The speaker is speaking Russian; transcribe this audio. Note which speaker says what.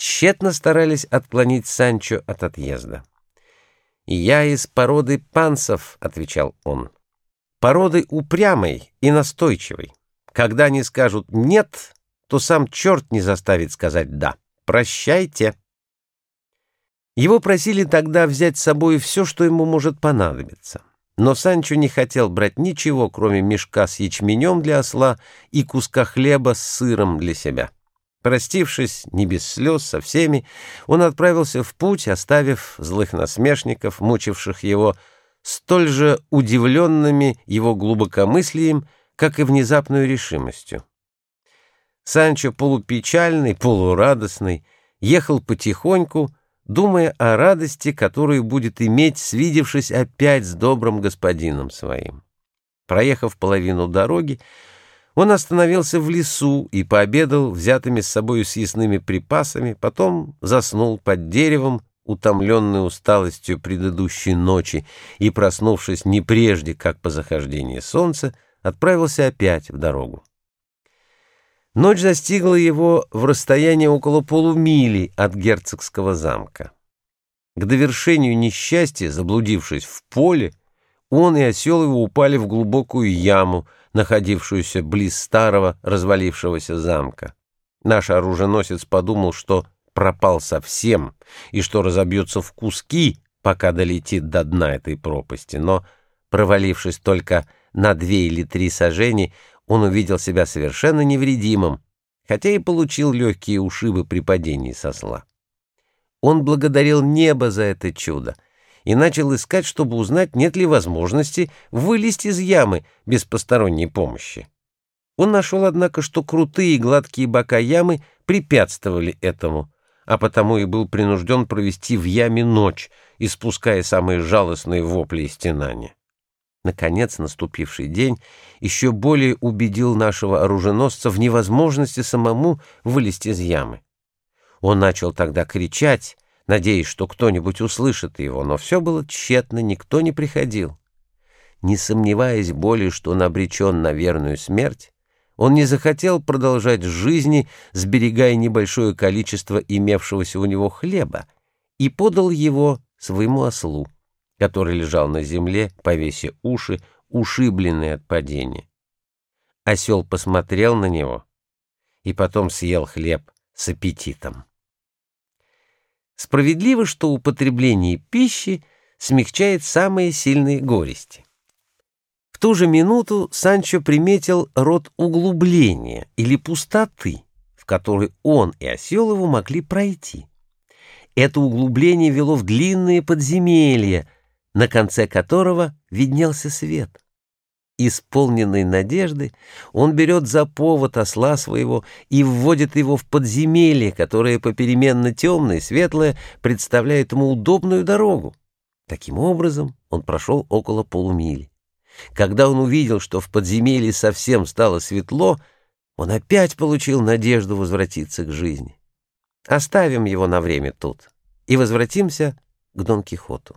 Speaker 1: тщетно старались отклонить Санчо от отъезда. «Я из породы панцев», — отвечал он, — «породы упрямой и настойчивой. Когда они скажут «нет», то сам черт не заставит сказать «да». Прощайте». Его просили тогда взять с собой все, что ему может понадобиться. Но Санчо не хотел брать ничего, кроме мешка с ячменем для осла и куска хлеба с сыром для себя. Простившись, не без слез, со всеми, он отправился в путь, оставив злых насмешников, мучивших его, столь же удивленными его глубокомыслием, как и внезапной решимостью. Санчо, полупечальный, полурадостный, ехал потихоньку, думая о радости, которую будет иметь, свидевшись опять с добрым господином своим. Проехав половину дороги, он остановился в лесу и пообедал взятыми с собой съестными припасами, потом заснул под деревом, утомленный усталостью предыдущей ночи, и, проснувшись не прежде, как по захождении солнца, отправился опять в дорогу. Ночь застигла его в расстоянии около полумили от герцогского замка. К довершению несчастья, заблудившись в поле, он и осел его упали в глубокую яму, находившуюся близ старого развалившегося замка. Наш оруженосец подумал, что пропал совсем и что разобьется в куски, пока долетит до дна этой пропасти, но, провалившись только на две или три сажени, он увидел себя совершенно невредимым, хотя и получил легкие ушибы при падении со сла. Он благодарил небо за это чудо и начал искать, чтобы узнать, нет ли возможности вылезти из ямы без посторонней помощи. Он нашел, однако, что крутые и гладкие бока ямы препятствовали этому, а потому и был принужден провести в яме ночь, испуская самые жалостные вопли и стенания. Наконец, наступивший день еще более убедил нашего оруженосца в невозможности самому вылезти из ямы. Он начал тогда кричать, надеясь, что кто-нибудь услышит его, но все было тщетно, никто не приходил. Не сомневаясь более, что он обречен на верную смерть, он не захотел продолжать жизни, сберегая небольшое количество имевшегося у него хлеба, и подал его своему ослу, который лежал на земле, повесив уши, ушибленный от падения. Осел посмотрел на него и потом съел хлеб с аппетитом. Справедливо, что употребление пищи смягчает самые сильные горести. В ту же минуту Санчо приметил род углубления или пустоты, в который он и осел его могли пройти. Это углубление вело в длинные подземелья, на конце которого виднелся свет. Исполненный надежды, он берет за повод осла своего и вводит его в подземелье, которое попеременно темное и светлое представляет ему удобную дорогу. Таким образом, он прошел около полумили. Когда он увидел, что в подземелье совсем стало светло, он опять получил надежду возвратиться к жизни. Оставим его на время тут и возвратимся к Дон Кихоту.